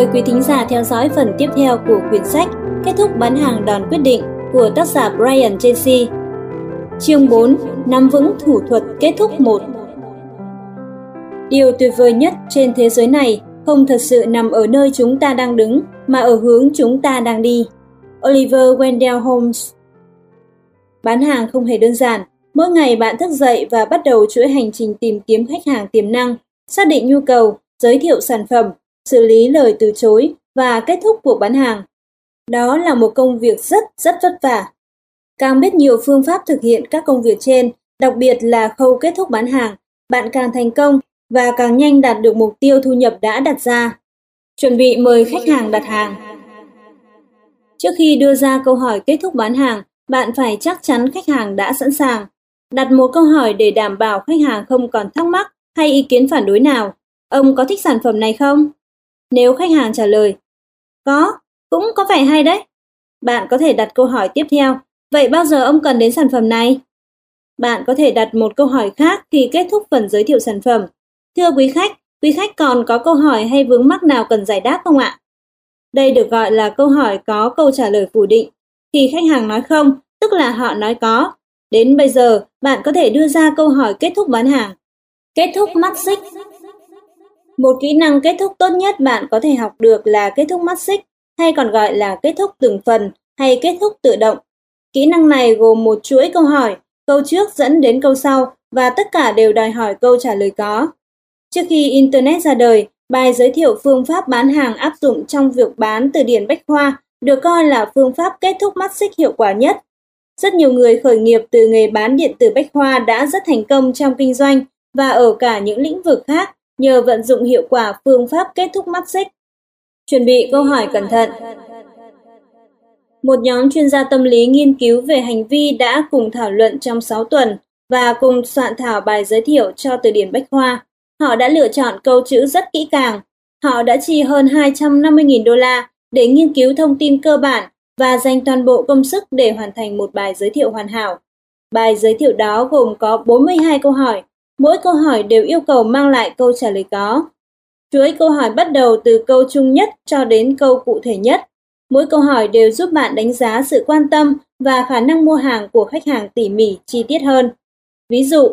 Mời quý thính giả theo dõi phần tiếp theo của quyển sách Kết thúc bán hàng đòn quyết định của tác giả Brian Tracy. Chương 4. Nắm vững thủ thuật kết thúc 1 Điều tuyệt vời nhất trên thế giới này không thật sự nằm ở nơi chúng ta đang đứng, mà ở hướng chúng ta đang đi. Oliver Wendell Holmes Bán hàng không hề đơn giản. Mỗi ngày bạn thức dậy và bắt đầu chuỗi hành trình tìm kiếm khách hàng tiềm năng, xác định nhu cầu, giới thiệu sản phẩm, xử lý lời từ chối và kết thúc cuộc bán hàng. Đó là một công việc rất rất vất vả. Càng biết nhiều phương pháp thực hiện các công việc trên, đặc biệt là khâu kết thúc bán hàng, bạn càng thành công và càng nhanh đạt được mục tiêu thu nhập đã đặt ra. Chuẩn bị mời khách hàng đặt hàng. Trước khi đưa ra câu hỏi kết thúc bán hàng, bạn phải chắc chắn khách hàng đã sẵn sàng. Đặt một câu hỏi để đảm bảo khách hàng không còn thắc mắc hay ý kiến phản đối nào. Ông có thích sản phẩm này không? Nếu khách hàng trả lời, có, cũng có vẻ hay đấy. Bạn có thể đặt câu hỏi tiếp theo, vậy bao giờ ông cần đến sản phẩm này? Bạn có thể đặt một câu hỏi khác khi kết thúc phần giới thiệu sản phẩm. Thưa quý khách, quý khách còn có câu hỏi hay vướng mắc nào cần giải đáp không ạ? Đây được gọi là câu hỏi có câu trả lời phủ định. Khi khách hàng nói không, tức là họ nói có. Đến bây giờ, bạn có thể đưa ra câu hỏi kết thúc bán hàng. Kết thúc mắt xích một kỹ năng kết thúc tốt nhất bạn có thể học được là kết thúc mắt xích, hay còn gọi là kết thúc từng phần hay kết thúc tự động. Kỹ năng này gồm một chuỗi câu hỏi, câu trước dẫn đến câu sau và tất cả đều đòi hỏi câu trả lời có. Trước khi Internet ra đời, bài giới thiệu phương pháp bán hàng áp dụng trong việc bán từ điển Bách Khoa được coi là phương pháp kết thúc mắt xích hiệu quả nhất. Rất nhiều người khởi nghiệp từ nghề bán điện tử Bách Khoa đã rất thành công trong kinh doanh và ở cả những lĩnh vực khác nhờ vận dụng hiệu quả phương pháp kết thúc mắt xích. Chuẩn bị câu hỏi cẩn thận. Một nhóm chuyên gia tâm lý nghiên cứu về hành vi đã cùng thảo luận trong 6 tuần và cùng soạn thảo bài giới thiệu cho từ điển Bách Khoa. Họ đã lựa chọn câu chữ rất kỹ càng. Họ đã chi hơn 250.000 đô la để nghiên cứu thông tin cơ bản và dành toàn bộ công sức để hoàn thành một bài giới thiệu hoàn hảo. Bài giới thiệu đó gồm có 42 câu hỏi, mỗi câu hỏi đều yêu cầu mang lại câu trả lời có. Chuỗi câu hỏi bắt đầu từ câu chung nhất cho đến câu cụ thể nhất. Mỗi câu hỏi đều giúp bạn đánh giá sự quan tâm và khả năng mua hàng của khách hàng tỉ mỉ, chi tiết hơn. Ví dụ,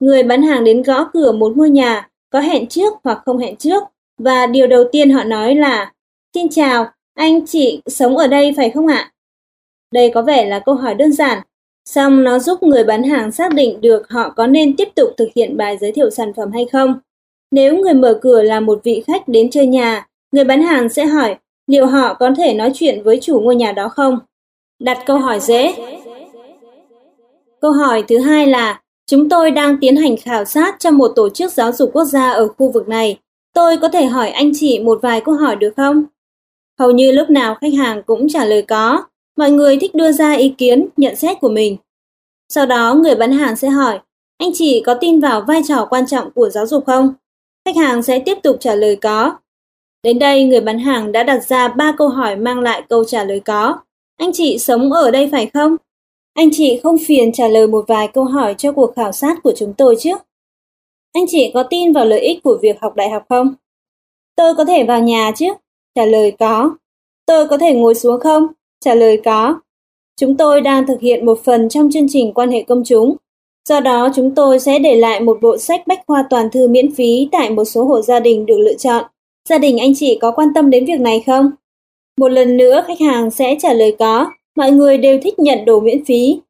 người bán hàng đến gõ cửa một ngôi nhà, có hẹn trước hoặc không hẹn trước, và điều đầu tiên họ nói là Xin chào, anh chị sống ở đây phải không ạ? Đây có vẻ là câu hỏi đơn giản, song nó giúp người bán hàng xác định được họ có nên tiếp tục thực hiện bài giới thiệu sản phẩm hay không. Nếu người mở cửa là một vị khách đến chơi nhà, người bán hàng sẽ hỏi liệu họ có thể nói chuyện với chủ ngôi nhà đó không? Đặt câu hỏi dễ. Câu hỏi thứ hai là Chúng tôi đang tiến hành khảo sát cho một tổ chức giáo dục quốc gia ở khu vực này. Tôi có thể hỏi anh chị một vài câu hỏi được không? Hầu như lúc nào khách hàng cũng trả lời có. Mọi người thích đưa ra ý kiến, nhận xét của mình. Sau đó người bán hàng sẽ hỏi, anh chị có tin vào vai trò quan trọng của giáo dục không? Khách hàng sẽ tiếp tục trả lời có. Đến đây người bán hàng đã đặt ra ba câu hỏi mang lại câu trả lời có. Anh chị sống ở đây phải không? Anh chị không phiền trả lời một vài câu hỏi cho cuộc khảo sát của chúng tôi chứ? Anh chị có tin vào lợi ích của việc học đại học không? Tôi có thể vào nhà chứ? Trả lời có. Tôi có thể ngồi xuống không? Trả lời có. Chúng tôi đang thực hiện một phần trong chương trình quan hệ công chúng. Do đó chúng tôi sẽ để lại một bộ sách bách khoa toàn thư miễn phí tại một số hộ gia đình được lựa chọn. Gia đình anh chị có quan tâm đến việc này không? Một lần nữa khách hàng sẽ trả lời có, mọi người đều thích nhận đồ miễn phí.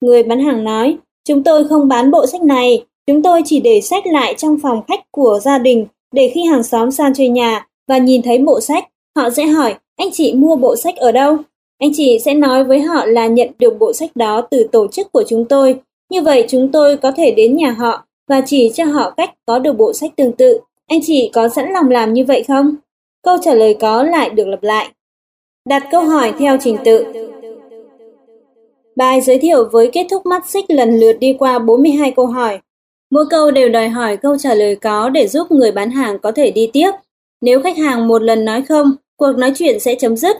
Người bán hàng nói, chúng tôi không bán bộ sách này, chúng tôi chỉ để sách lại trong phòng khách của gia đình để khi hàng xóm sang chơi nhà và nhìn thấy bộ sách, họ sẽ hỏi, anh chị mua bộ sách ở đâu? Anh chị sẽ nói với họ là nhận được bộ sách đó từ tổ chức của chúng tôi. Như vậy chúng tôi có thể đến nhà họ và chỉ cho họ cách có được bộ sách tương tự. Anh chị có sẵn lòng làm như vậy không? Câu trả lời có lại được lặp lại. Đặt câu hỏi theo trình tự. Bài giới thiệu với kết thúc mắt xích lần lượt đi qua 42 câu hỏi. Mỗi câu đều đòi hỏi câu trả lời có để giúp người bán hàng có thể đi tiếp. Nếu khách hàng một lần nói không, cuộc nói chuyện sẽ chấm dứt.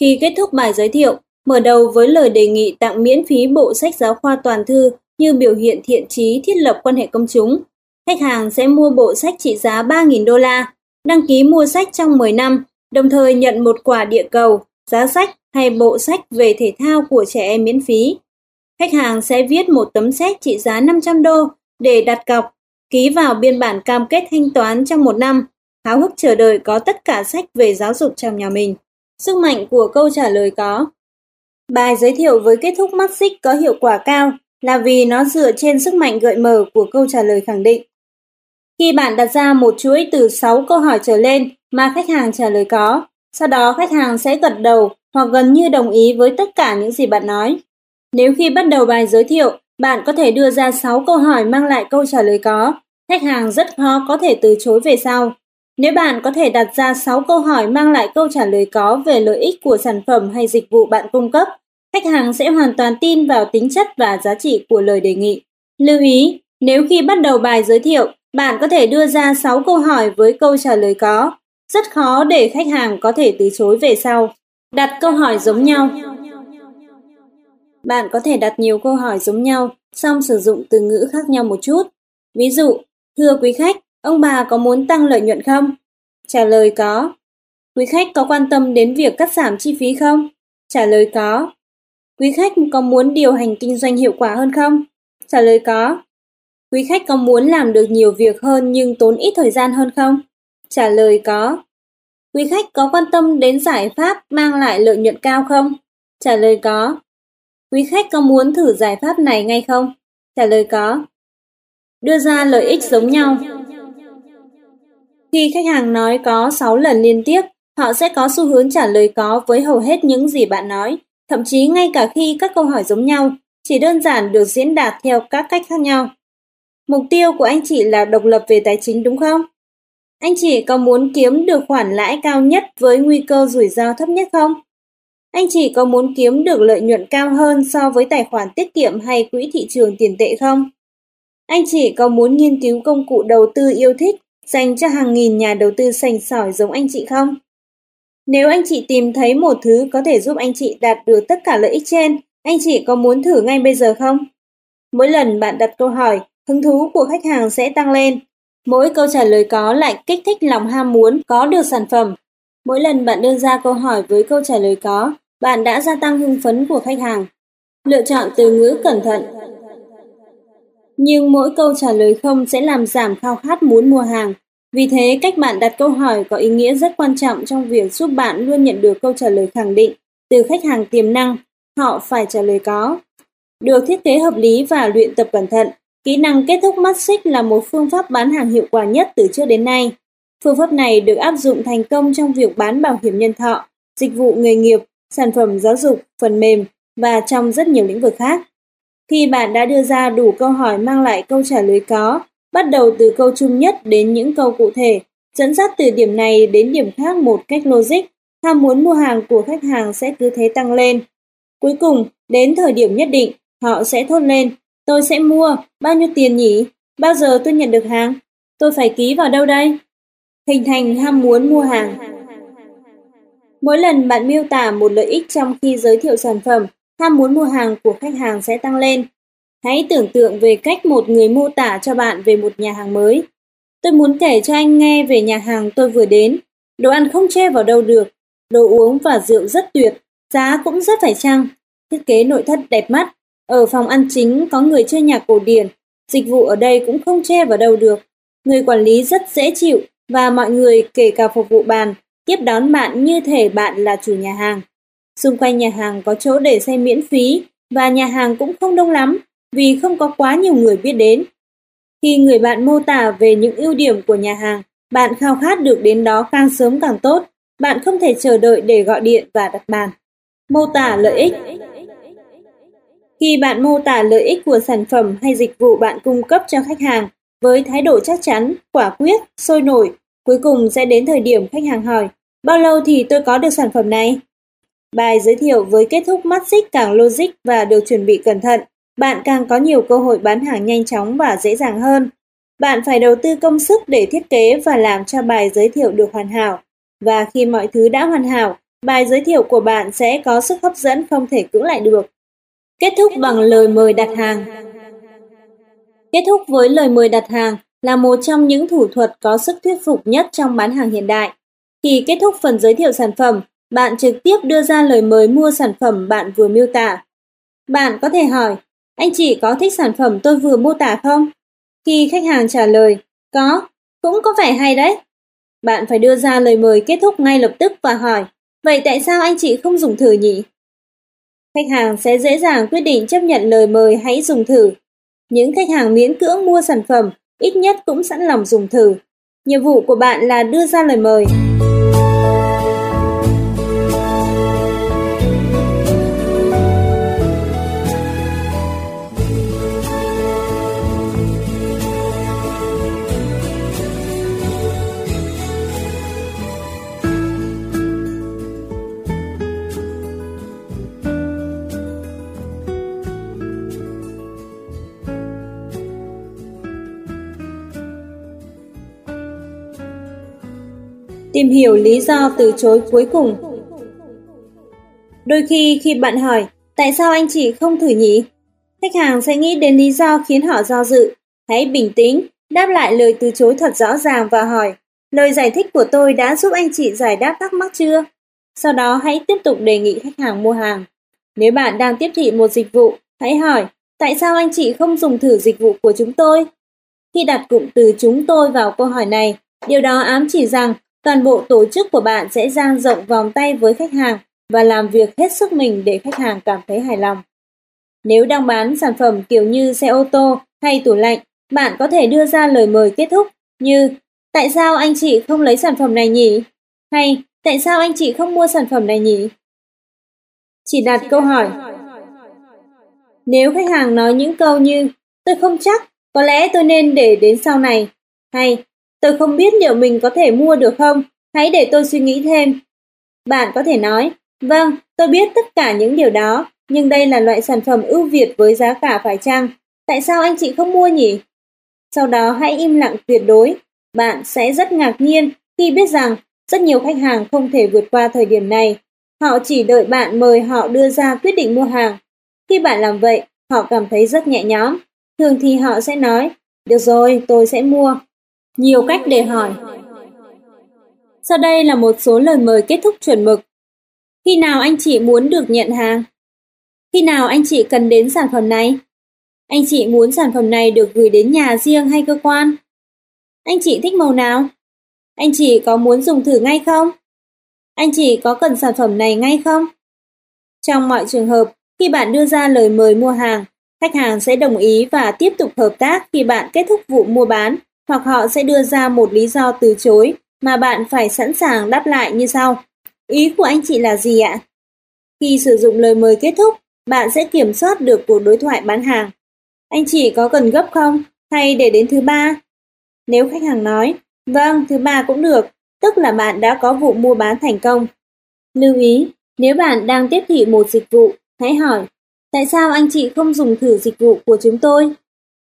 Khi kết thúc bài giới thiệu, mở đầu với lời đề nghị tặng miễn phí bộ sách giáo khoa toàn thư như biểu hiện thiện trí thiết lập quan hệ công chúng. Khách hàng sẽ mua bộ sách trị giá 3.000 đô la. đăng ký mua sách trong 10 năm, đồng thời nhận một quả địa cầu, giá sách hay bộ sách về thể thao của trẻ em miễn phí. Khách hàng sẽ viết một tấm séc trị giá 500 đô để đặt cọc, ký vào biên bản cam kết thanh toán trong một năm, háo hức chờ đợi có tất cả sách về giáo dục trong nhà mình. Sức mạnh của câu trả lời có. Bài giới thiệu với kết thúc mắt xích có hiệu quả cao là vì nó dựa trên sức mạnh gợi mở của câu trả lời khẳng định. Khi bạn đặt ra một chuỗi từ 6 câu hỏi trở lên mà khách hàng trả lời có, sau đó khách hàng sẽ gật đầu hoặc gần như đồng ý với tất cả những gì bạn nói. Nếu khi bắt đầu bài giới thiệu, bạn có thể đưa ra 6 câu hỏi mang lại câu trả lời có, khách hàng rất khó có thể từ chối về sau. Nếu bạn có thể đặt ra 6 câu hỏi mang lại câu trả lời có về lợi ích của sản phẩm hay dịch vụ bạn cung cấp, khách hàng sẽ hoàn toàn tin vào tính chất và giá trị của lời đề nghị. Lưu ý, nếu khi bắt đầu bài giới thiệu, bạn có thể đưa ra 6 câu hỏi với câu trả lời có, rất khó để khách hàng có thể từ chối về sau. Đặt câu hỏi giống nhau. Bạn có thể đặt nhiều câu hỏi giống nhau, song sử dụng từ ngữ khác nhau một chút. Ví dụ, thưa quý khách, ông bà có muốn tăng lợi nhuận không? Trả lời có. Quý khách có quan tâm đến việc cắt giảm chi phí không? Trả lời có. Quý khách có muốn điều hành kinh doanh hiệu quả hơn không? Trả lời có. Quý khách có muốn làm được nhiều việc hơn nhưng tốn ít thời gian hơn không? Trả lời có. Quý khách có quan tâm đến giải pháp mang lại lợi nhuận cao không? Trả lời có. Quý khách có muốn thử giải pháp này ngay không? Trả lời có. Đưa ra lợi ích giống nhau. Khi khách hàng nói có 6 lần liên tiếp, họ sẽ có xu hướng trả lời có với hầu hết những gì bạn nói, thậm chí ngay cả khi các câu hỏi giống nhau, chỉ đơn giản được diễn đạt theo các cách khác nhau. Mục tiêu của anh chị là độc lập về tài chính đúng không? Anh chị có muốn kiếm được khoản lãi cao nhất với nguy cơ rủi ro thấp nhất không? Anh chị có muốn kiếm được lợi nhuận cao hơn so với tài khoản tiết kiệm hay quỹ thị trường tiền tệ không? Anh chị có muốn nghiên cứu công cụ đầu tư yêu thích dành cho hàng nghìn nhà đầu tư sành sỏi giống anh chị không? Nếu anh chị tìm thấy một thứ có thể giúp anh chị đạt được tất cả lợi ích trên, anh chị có muốn thử ngay bây giờ không? Mỗi lần bạn đặt câu hỏi, hứng thú của khách hàng sẽ tăng lên. Mỗi câu trả lời có lại kích thích lòng ham muốn có được sản phẩm. Mỗi lần bạn đưa ra câu hỏi với câu trả lời có, bạn đã gia tăng hưng phấn của khách hàng. Lựa chọn từ ngữ cẩn thận. Nhưng mỗi câu trả lời không sẽ làm giảm khao khát muốn mua hàng. Vì thế, cách bạn đặt câu hỏi có ý nghĩa rất quan trọng trong việc giúp bạn luôn nhận được câu trả lời khẳng định từ khách hàng tiềm năng. Họ phải trả lời có. Được thiết kế hợp lý và luyện tập cẩn thận, kỹ năng kết thúc mắt xích là một phương pháp bán hàng hiệu quả nhất từ trước đến nay. Phương pháp này được áp dụng thành công trong việc bán bảo hiểm nhân thọ, dịch vụ nghề nghiệp, sản phẩm giáo dục, phần mềm và trong rất nhiều lĩnh vực khác. Khi bạn đã đưa ra đủ câu hỏi mang lại câu trả lời có, bắt đầu từ câu chung nhất đến những câu cụ thể, dẫn dắt từ điểm này đến điểm khác một cách logic, ham muốn mua hàng của khách hàng sẽ cứ thế tăng lên. Cuối cùng, đến thời điểm nhất định, họ sẽ thốt lên, tôi sẽ mua, bao nhiêu tiền nhỉ? Bao giờ tôi nhận được hàng? Tôi phải ký vào đâu đây? Hình thành ham muốn mua hàng. Mỗi lần bạn miêu tả một lợi ích trong khi giới thiệu sản phẩm, ham muốn mua hàng của khách hàng sẽ tăng lên. Hãy tưởng tượng về cách một người mô tả cho bạn về một nhà hàng mới. Tôi muốn kể cho anh nghe về nhà hàng tôi vừa đến. Đồ ăn không che vào đâu được, đồ uống và rượu rất tuyệt, giá cũng rất phải chăng. Thiết kế nội thất đẹp mắt, ở phòng ăn chính có người chơi nhạc cổ điển, dịch vụ ở đây cũng không che vào đâu được. Người quản lý rất dễ chịu và mọi người kể cả phục vụ bàn tiếp đón bạn như thể bạn là chủ nhà hàng. Xung quanh nhà hàng có chỗ để xe miễn phí và nhà hàng cũng không đông lắm vì không có quá nhiều người biết đến. Khi người bạn mô tả về những ưu điểm của nhà hàng, bạn khao khát được đến đó càng sớm càng tốt. Bạn không thể chờ đợi để gọi điện và đặt bàn. Mô tả lợi ích Khi bạn mô tả lợi ích của sản phẩm hay dịch vụ bạn cung cấp cho khách hàng với thái độ chắc chắn, quả quyết, sôi nổi, cuối cùng sẽ đến thời điểm khách hàng hỏi Bao lâu thì tôi có được sản phẩm này? Bài giới thiệu với kết thúc mắt xích càng logic và được chuẩn bị cẩn thận, bạn càng có nhiều cơ hội bán hàng nhanh chóng và dễ dàng hơn. Bạn phải đầu tư công sức để thiết kế và làm cho bài giới thiệu được hoàn hảo. Và khi mọi thứ đã hoàn hảo, bài giới thiệu của bạn sẽ có sức hấp dẫn không thể cưỡng lại được. Kết thúc bằng lời mời đặt hàng Kết thúc với lời mời đặt hàng, là một trong những thủ thuật có sức thuyết phục nhất trong bán hàng hiện đại. Khi kết thúc phần giới thiệu sản phẩm, bạn trực tiếp đưa ra lời mời mua sản phẩm bạn vừa miêu tả. Bạn có thể hỏi, anh chị có thích sản phẩm tôi vừa mô tả không? Khi khách hàng trả lời, có, cũng có vẻ hay đấy. Bạn phải đưa ra lời mời kết thúc ngay lập tức và hỏi, vậy tại sao anh chị không dùng thử nhỉ? Khách hàng sẽ dễ dàng quyết định chấp nhận lời mời hãy dùng thử. Những khách hàng miễn cưỡng mua sản phẩm ít nhất cũng sẵn lòng dùng thử. Nhiệm vụ của bạn là đưa ra lời mời. Tìm hiểu lý do từ chối cuối cùng. Đôi khi khi bạn hỏi, tại sao anh chị không thử nhỉ? Khách hàng sẽ nghĩ đến lý do khiến họ do dự. Hãy bình tĩnh, đáp lại lời từ chối thật rõ ràng và hỏi, lời giải thích của tôi đã giúp anh chị giải đáp thắc mắc chưa? Sau đó hãy tiếp tục đề nghị khách hàng mua hàng. Nếu bạn đang tiếp thị một dịch vụ, hãy hỏi, tại sao anh chị không dùng thử dịch vụ của chúng tôi? Khi đặt cụm từ chúng tôi vào câu hỏi này, điều đó ám chỉ rằng Toàn bộ tổ chức của bạn sẽ dang rộng vòng tay với khách hàng và làm việc hết sức mình để khách hàng cảm thấy hài lòng. Nếu đang bán sản phẩm kiểu như xe ô tô hay tủ lạnh, bạn có thể đưa ra lời mời kết thúc như Tại sao anh chị không lấy sản phẩm này nhỉ? Hay Tại sao anh chị không mua sản phẩm này nhỉ? Chỉ đặt câu hỏi. Nếu khách hàng nói những câu như Tôi không chắc, có lẽ tôi nên để đến sau này. Hay Tôi không biết liệu mình có thể mua được không, hãy để tôi suy nghĩ thêm. Bạn có thể nói, vâng, tôi biết tất cả những điều đó, nhưng đây là loại sản phẩm ưu việt với giá cả phải chăng? Tại sao anh chị không mua nhỉ? Sau đó hãy im lặng tuyệt đối. Bạn sẽ rất ngạc nhiên khi biết rằng rất nhiều khách hàng không thể vượt qua thời điểm này. Họ chỉ đợi bạn mời họ đưa ra quyết định mua hàng. Khi bạn làm vậy, họ cảm thấy rất nhẹ nhõm. Thường thì họ sẽ nói, được rồi, tôi sẽ mua. Nhiều cách để hỏi. Sau đây là một số lời mời kết thúc chuẩn mực. Khi nào anh chị muốn được nhận hàng? Khi nào anh chị cần đến sản phẩm này? Anh chị muốn sản phẩm này được gửi đến nhà riêng hay cơ quan? Anh chị thích màu nào? Anh chị có muốn dùng thử ngay không? Anh chị có cần sản phẩm này ngay không? Trong mọi trường hợp, khi bạn đưa ra lời mời mua hàng, khách hàng sẽ đồng ý và tiếp tục hợp tác khi bạn kết thúc vụ mua bán hoặc họ sẽ đưa ra một lý do từ chối mà bạn phải sẵn sàng đáp lại như sau. Ý của anh chị là gì ạ? Khi sử dụng lời mời kết thúc, bạn sẽ kiểm soát được cuộc đối thoại bán hàng. Anh chị có cần gấp không? Hay để đến thứ ba? Nếu khách hàng nói, vâng, thứ ba cũng được, tức là bạn đã có vụ mua bán thành công. Lưu ý, nếu bạn đang tiếp thị một dịch vụ, hãy hỏi, tại sao anh chị không dùng thử dịch vụ của chúng tôi?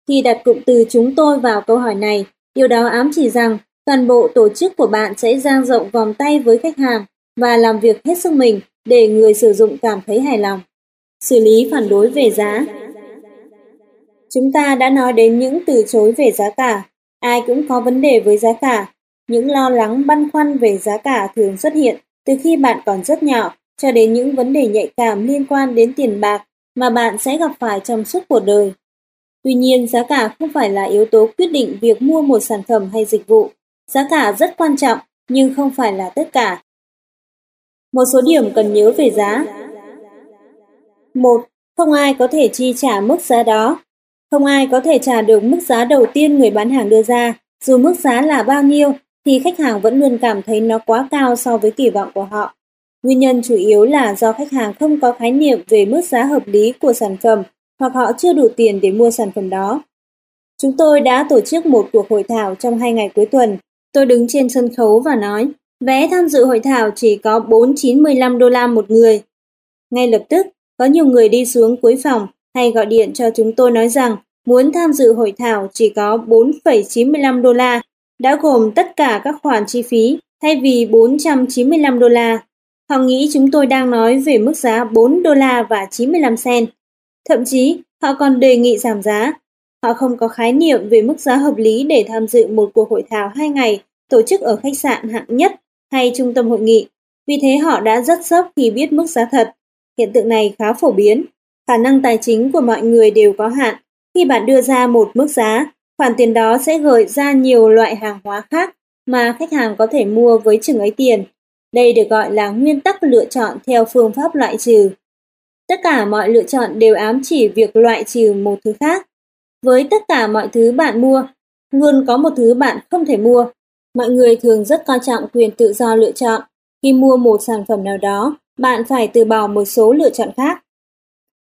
Khi đặt cụm từ chúng tôi vào câu hỏi này, điều đó ám chỉ rằng toàn bộ tổ chức của bạn sẽ dang rộng vòng tay với khách hàng và làm việc hết sức mình để người sử dụng cảm thấy hài lòng. Xử lý phản đối về giá Chúng ta đã nói đến những từ chối về giá cả. Ai cũng có vấn đề với giá cả. Những lo lắng băn khoăn về giá cả thường xuất hiện từ khi bạn còn rất nhỏ cho đến những vấn đề nhạy cảm liên quan đến tiền bạc mà bạn sẽ gặp phải trong suốt cuộc đời. Tuy nhiên, giá cả không phải là yếu tố quyết định việc mua một sản phẩm hay dịch vụ. Giá cả rất quan trọng, nhưng không phải là tất cả. Một số điểm cần nhớ về giá. 1. Không ai có thể chi trả mức giá đó. Không ai có thể trả được mức giá đầu tiên người bán hàng đưa ra, dù mức giá là bao nhiêu thì khách hàng vẫn luôn cảm thấy nó quá cao so với kỳ vọng của họ. Nguyên nhân chủ yếu là do khách hàng không có khái niệm về mức giá hợp lý của sản phẩm hoặc họ chưa đủ tiền để mua sản phẩm đó. Chúng tôi đã tổ chức một cuộc hội thảo trong hai ngày cuối tuần. Tôi đứng trên sân khấu và nói, vé tham dự hội thảo chỉ có 4,95 đô la một người. Ngay lập tức, có nhiều người đi xuống cuối phòng hay gọi điện cho chúng tôi nói rằng muốn tham dự hội thảo chỉ có 4,95 đô la, đã gồm tất cả các khoản chi phí thay vì 495 đô la. Họ nghĩ chúng tôi đang nói về mức giá 4 đô la và 95 cent. Thậm chí, họ còn đề nghị giảm giá. Họ không có khái niệm về mức giá hợp lý để tham dự một cuộc hội thảo hai ngày tổ chức ở khách sạn hạng nhất hay trung tâm hội nghị. Vì thế họ đã rất sốc khi biết mức giá thật. Hiện tượng này khá phổ biến. Khả năng tài chính của mọi người đều có hạn. Khi bạn đưa ra một mức giá, khoản tiền đó sẽ gợi ra nhiều loại hàng hóa khác mà khách hàng có thể mua với chừng ấy tiền. Đây được gọi là nguyên tắc lựa chọn theo phương pháp loại trừ. Tất cả mọi lựa chọn đều ám chỉ việc loại trừ một thứ khác. Với tất cả mọi thứ bạn mua, luôn có một thứ bạn không thể mua. Mọi người thường rất coi trọng quyền tự do lựa chọn. Khi mua một sản phẩm nào đó, bạn phải từ bỏ một số lựa chọn khác.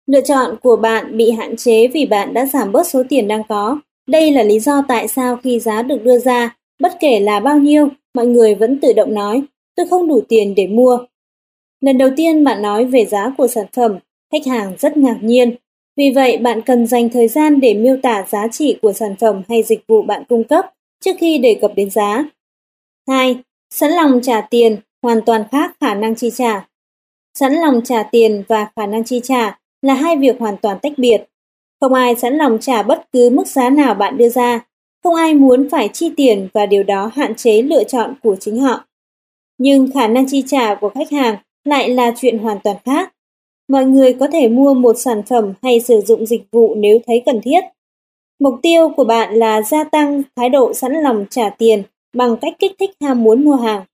Lựa chọn của bạn bị hạn chế vì bạn đã giảm bớt số tiền đang có. Đây là lý do tại sao khi giá được đưa ra, bất kể là bao nhiêu, mọi người vẫn tự động nói, tôi không đủ tiền để mua. Lần đầu tiên bạn nói về giá của sản phẩm, khách hàng rất ngạc nhiên. Vì vậy, bạn cần dành thời gian để miêu tả giá trị của sản phẩm hay dịch vụ bạn cung cấp trước khi đề cập đến giá. 2. Sẵn lòng trả tiền hoàn toàn khác khả năng chi trả. Sẵn lòng trả tiền và khả năng chi trả là hai việc hoàn toàn tách biệt. Không ai sẵn lòng trả bất cứ mức giá nào bạn đưa ra, không ai muốn phải chi tiền và điều đó hạn chế lựa chọn của chính họ. Nhưng khả năng chi trả của khách hàng lại là chuyện hoàn toàn khác. Mọi người có thể mua một sản phẩm hay sử dụng dịch vụ nếu thấy cần thiết. Mục tiêu của bạn là gia tăng thái độ sẵn lòng trả tiền bằng cách kích thích ham muốn mua hàng.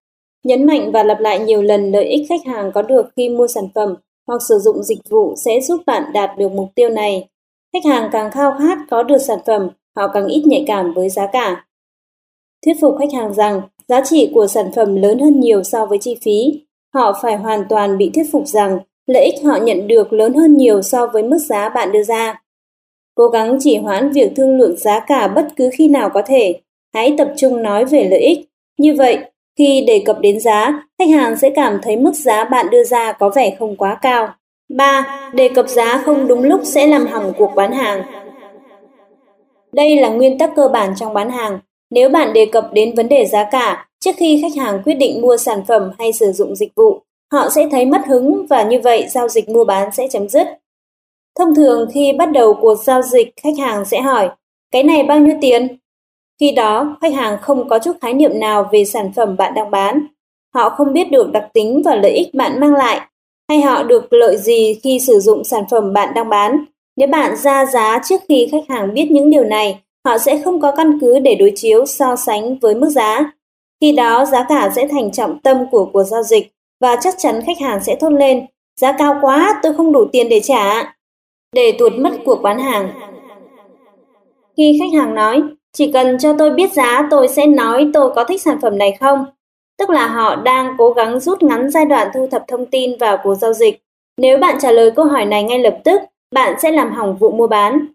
Nhấn mạnh và lặp lại nhiều lần lợi ích khách hàng có được khi mua sản phẩm hoặc sử dụng dịch vụ sẽ giúp bạn đạt được mục tiêu này. Khách hàng càng khao khát có được sản phẩm, họ càng ít nhạy cảm với giá cả. Thuyết phục khách hàng rằng giá trị của sản phẩm lớn hơn nhiều so với chi phí. Họ phải hoàn toàn bị thuyết phục rằng lợi ích họ nhận được lớn hơn nhiều so với mức giá bạn đưa ra. Cố gắng chỉ hoãn việc thương lượng giá cả bất cứ khi nào có thể. Hãy tập trung nói về lợi ích. Như vậy, khi đề cập đến giá, khách hàng sẽ cảm thấy mức giá bạn đưa ra có vẻ không quá cao. 3. Đề cập giá không đúng lúc sẽ làm hỏng cuộc bán hàng. Đây là nguyên tắc cơ bản trong bán hàng. Nếu bạn đề cập đến vấn đề giá cả trước khi khách hàng quyết định mua sản phẩm hay sử dụng dịch vụ, họ sẽ thấy mất hứng và như vậy giao dịch mua bán sẽ chấm dứt. Thông thường khi bắt đầu cuộc giao dịch, khách hàng sẽ hỏi, cái này bao nhiêu tiền? Khi đó, khách hàng không có chút khái niệm nào về sản phẩm bạn đang bán. Họ không biết được đặc tính và lợi ích bạn mang lại, hay họ được lợi gì khi sử dụng sản phẩm bạn đang bán. Nếu bạn ra giá trước khi khách hàng biết những điều này, họ sẽ không có căn cứ để đối chiếu so sánh với mức giá. Khi đó, giá cả sẽ thành trọng tâm của cuộc giao dịch và chắc chắn khách hàng sẽ thốt lên, giá cao quá, tôi không đủ tiền để trả. Để tuột mất cuộc bán hàng. Khi khách hàng nói, chỉ cần cho tôi biết giá tôi sẽ nói tôi có thích sản phẩm này không. Tức là họ đang cố gắng rút ngắn giai đoạn thu thập thông tin vào cuộc giao dịch. Nếu bạn trả lời câu hỏi này ngay lập tức, bạn sẽ làm hỏng vụ mua bán.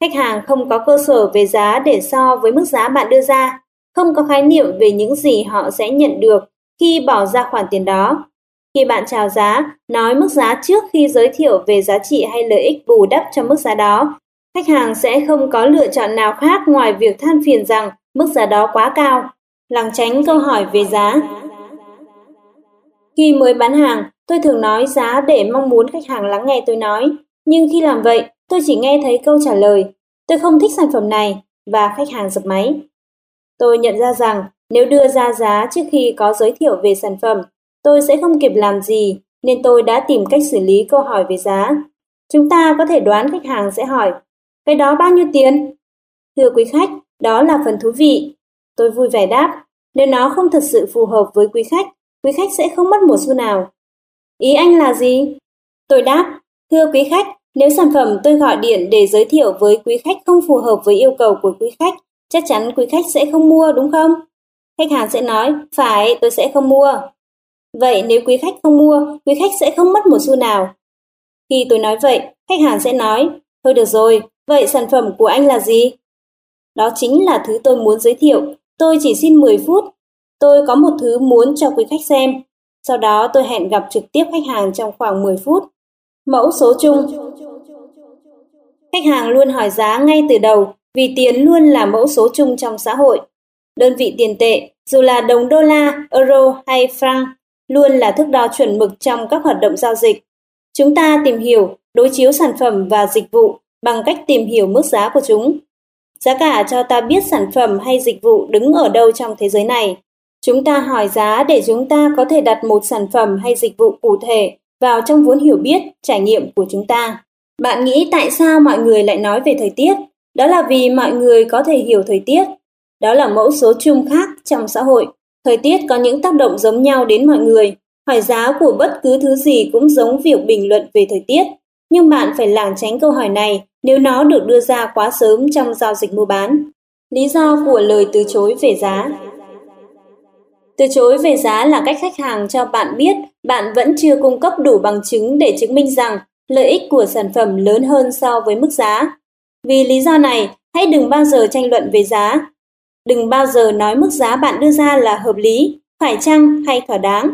Khách hàng không có cơ sở về giá để so với mức giá bạn đưa ra, không có khái niệm về những gì họ sẽ nhận được khi bỏ ra khoản tiền đó. Khi bạn chào giá, nói mức giá trước khi giới thiệu về giá trị hay lợi ích bù đắp cho mức giá đó khách hàng sẽ không có lựa chọn nào khác ngoài việc than phiền rằng mức giá đó quá cao, lảng tránh câu hỏi về giá. Khi mới bán hàng, tôi thường nói giá để mong muốn khách hàng lắng nghe tôi nói, nhưng khi làm vậy, tôi chỉ nghe thấy câu trả lời, tôi không thích sản phẩm này, và khách hàng dập máy. Tôi nhận ra rằng nếu đưa ra giá trước khi có giới thiệu về sản phẩm, tôi sẽ không kịp làm gì, nên tôi đã tìm cách xử lý câu hỏi về giá. Chúng ta có thể đoán khách hàng sẽ hỏi, cái đó bao nhiêu tiền? Thưa quý khách, đó là phần thú vị. Tôi vui vẻ đáp, nếu nó không thật sự phù hợp với quý khách, quý khách sẽ không mất một xu nào. Ý anh là gì? Tôi đáp, thưa quý khách, nếu sản phẩm tôi gọi điện để giới thiệu với quý khách không phù hợp với yêu cầu của quý khách, chắc chắn quý khách sẽ không mua đúng không? Khách hàng sẽ nói, phải, tôi sẽ không mua. Vậy nếu quý khách không mua, quý khách sẽ không mất một xu nào. Khi tôi nói vậy, khách hàng sẽ nói, thôi được rồi, Vậy sản phẩm của anh là gì? Đó chính là thứ tôi muốn giới thiệu. Tôi chỉ xin 10 phút. Tôi có một thứ muốn cho quý khách xem. Sau đó tôi hẹn gặp trực tiếp khách hàng trong khoảng 10 phút. Mẫu số chung Khách hàng luôn hỏi giá ngay từ đầu vì tiền luôn là mẫu số chung trong xã hội. Đơn vị tiền tệ, dù là đồng đô la, euro hay franc, luôn là thước đo chuẩn mực trong các hoạt động giao dịch. Chúng ta tìm hiểu, đối chiếu sản phẩm và dịch vụ bằng cách tìm hiểu mức giá của chúng. giá cả cho ta biết sản phẩm hay dịch vụ đứng ở đâu trong thế giới này. Chúng ta hỏi giá để chúng ta có thể đặt một sản phẩm hay dịch vụ cụ thể vào trong vốn hiểu biết, trải nghiệm của chúng ta. Bạn nghĩ tại sao mọi người lại nói về thời tiết? Đó là vì mọi người có thể hiểu thời tiết. Đó là mẫu số chung khác trong xã hội. Thời tiết có những tác động giống nhau đến mọi người. Hỏi giá của bất cứ thứ gì cũng giống việc bình luận về thời tiết. Nhưng bạn phải lảng tránh câu hỏi này nếu nó được đưa ra quá sớm trong giao dịch mua bán. Lý do của lời từ chối về giá Từ chối về giá là cách khách hàng cho bạn biết bạn vẫn chưa cung cấp đủ bằng chứng để chứng minh rằng lợi ích của sản phẩm lớn hơn so với mức giá. Vì lý do này, hãy đừng bao giờ tranh luận về giá. Đừng bao giờ nói mức giá bạn đưa ra là hợp lý, phải chăng hay thỏa đáng.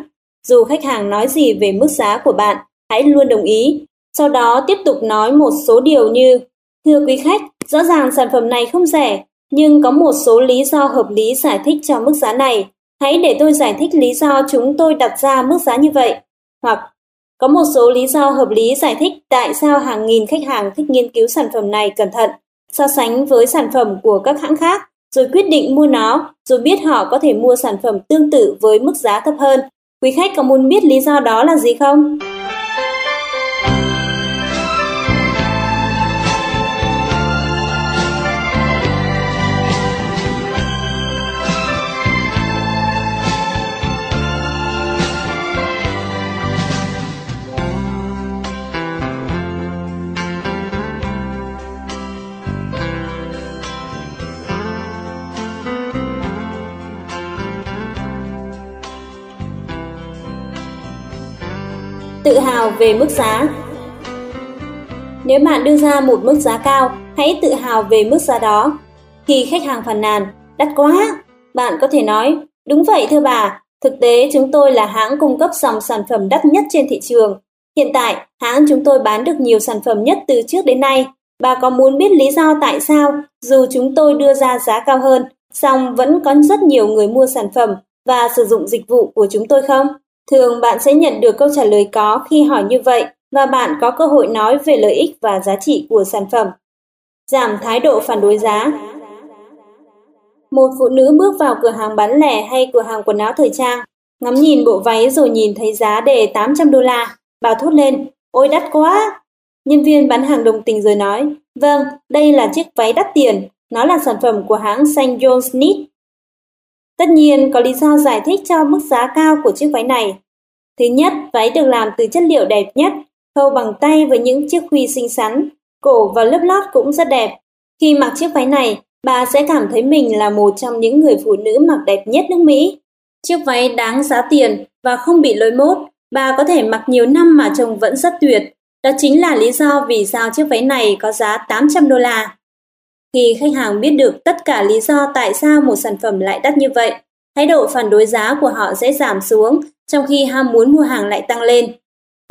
Dù khách hàng nói gì về mức giá của bạn, hãy luôn đồng ý. Sau đó tiếp tục nói một số điều như Thưa quý khách, rõ ràng sản phẩm này không rẻ, nhưng có một số lý do hợp lý giải thích cho mức giá này. Hãy để tôi giải thích lý do chúng tôi đặt ra mức giá như vậy. Hoặc có một số lý do hợp lý giải thích tại sao hàng nghìn khách hàng thích nghiên cứu sản phẩm này cẩn thận, so sánh với sản phẩm của các hãng khác, rồi quyết định mua nó, rồi biết họ có thể mua sản phẩm tương tự với mức giá thấp hơn. Quý khách có muốn biết lý do đó là gì không? Tự hào về mức giá. Nếu bạn đưa ra một mức giá cao, hãy tự hào về mức giá đó. Khi khách hàng phàn nàn, đắt quá, bạn có thể nói, đúng vậy thưa bà, thực tế chúng tôi là hãng cung cấp dòng sản phẩm đắt nhất trên thị trường. Hiện tại, hãng chúng tôi bán được nhiều sản phẩm nhất từ trước đến nay. Bà có muốn biết lý do tại sao, dù chúng tôi đưa ra giá cao hơn, song vẫn có rất nhiều người mua sản phẩm và sử dụng dịch vụ của chúng tôi không? Thường bạn sẽ nhận được câu trả lời có khi hỏi như vậy và bạn có cơ hội nói về lợi ích và giá trị của sản phẩm. Giảm thái độ phản đối giá Một phụ nữ bước vào cửa hàng bán lẻ hay cửa hàng quần áo thời trang, ngắm nhìn bộ váy rồi nhìn thấy giá đề 800 đô la. Bà thốt lên, ôi đắt quá! Nhân viên bán hàng đồng tình rồi nói, vâng, đây là chiếc váy đắt tiền, nó là sản phẩm của hãng Saint John's Knit Tất nhiên có lý do giải thích cho mức giá cao của chiếc váy này. Thứ nhất, váy được làm từ chất liệu đẹp nhất, khâu bằng tay với những chiếc khuy xinh xắn, cổ và lớp lót cũng rất đẹp. Khi mặc chiếc váy này, bà sẽ cảm thấy mình là một trong những người phụ nữ mặc đẹp nhất nước Mỹ. Chiếc váy đáng giá tiền và không bị lỗi mốt, bà có thể mặc nhiều năm mà trông vẫn rất tuyệt. Đó chính là lý do vì sao chiếc váy này có giá 800 đô la. Khi khách hàng biết được tất cả lý do tại sao một sản phẩm lại đắt như vậy, thái độ phản đối giá của họ sẽ giảm xuống, trong khi ham muốn mua hàng lại tăng lên.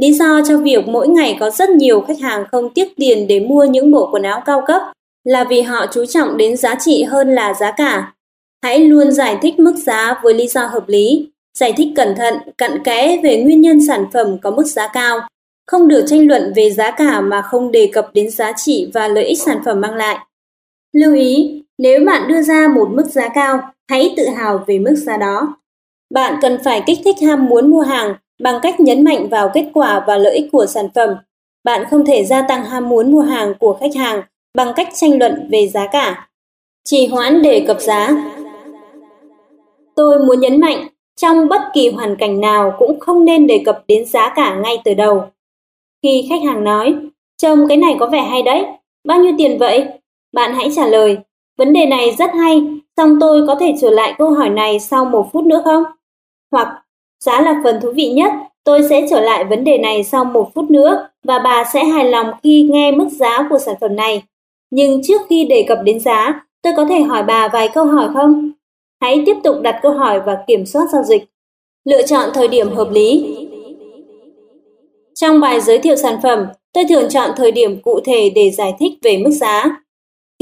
Lý do cho việc mỗi ngày có rất nhiều khách hàng không tiếc tiền để mua những bộ quần áo cao cấp là vì họ chú trọng đến giá trị hơn là giá cả. Hãy luôn giải thích mức giá với lý do hợp lý, giải thích cẩn thận, cặn kẽ về nguyên nhân sản phẩm có mức giá cao. Không được tranh luận về giá cả mà không đề cập đến giá trị và lợi ích sản phẩm mang lại. Lưu ý, nếu bạn đưa ra một mức giá cao, hãy tự hào về mức giá đó. Bạn cần phải kích thích ham muốn mua hàng bằng cách nhấn mạnh vào kết quả và lợi ích của sản phẩm. Bạn không thể gia tăng ham muốn mua hàng của khách hàng bằng cách tranh luận về giá cả. Trì hoãn đề cập giá Tôi muốn nhấn mạnh, trong bất kỳ hoàn cảnh nào cũng không nên đề cập đến giá cả ngay từ đầu. Khi khách hàng nói, trông cái này có vẻ hay đấy, bao nhiêu tiền vậy? Bạn hãy trả lời, vấn đề này rất hay, song tôi có thể trở lại câu hỏi này sau một phút nữa không? Hoặc, giá là phần thú vị nhất, tôi sẽ trở lại vấn đề này sau một phút nữa và bà sẽ hài lòng khi nghe mức giá của sản phẩm này. Nhưng trước khi đề cập đến giá, tôi có thể hỏi bà vài câu hỏi không? Hãy tiếp tục đặt câu hỏi và kiểm soát giao dịch. Lựa chọn thời điểm hợp lý. Trong bài giới thiệu sản phẩm, tôi thường chọn thời điểm cụ thể để giải thích về mức giá.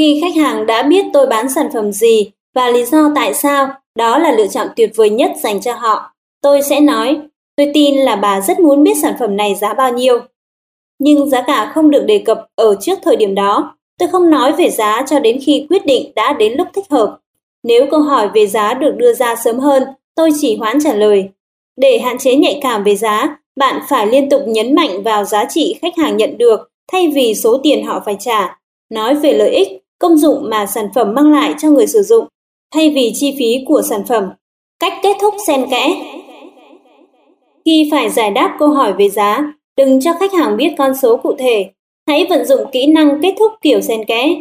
Khi khách hàng đã biết tôi bán sản phẩm gì và lý do tại sao, đó là lựa chọn tuyệt vời nhất dành cho họ. Tôi sẽ nói, tôi tin là bà rất muốn biết sản phẩm này giá bao nhiêu. Nhưng giá cả không được đề cập ở trước thời điểm đó. Tôi không nói về giá cho đến khi quyết định đã đến lúc thích hợp. Nếu câu hỏi về giá được đưa ra sớm hơn, tôi chỉ hoãn trả lời. Để hạn chế nhạy cảm về giá, bạn phải liên tục nhấn mạnh vào giá trị khách hàng nhận được thay vì số tiền họ phải trả. Nói về lợi ích, công dụng mà sản phẩm mang lại cho người sử dụng, thay vì chi phí của sản phẩm. Cách kết thúc xen kẽ Khi phải giải đáp câu hỏi về giá, đừng cho khách hàng biết con số cụ thể. Hãy vận dụng kỹ năng kết thúc kiểu xen kẽ.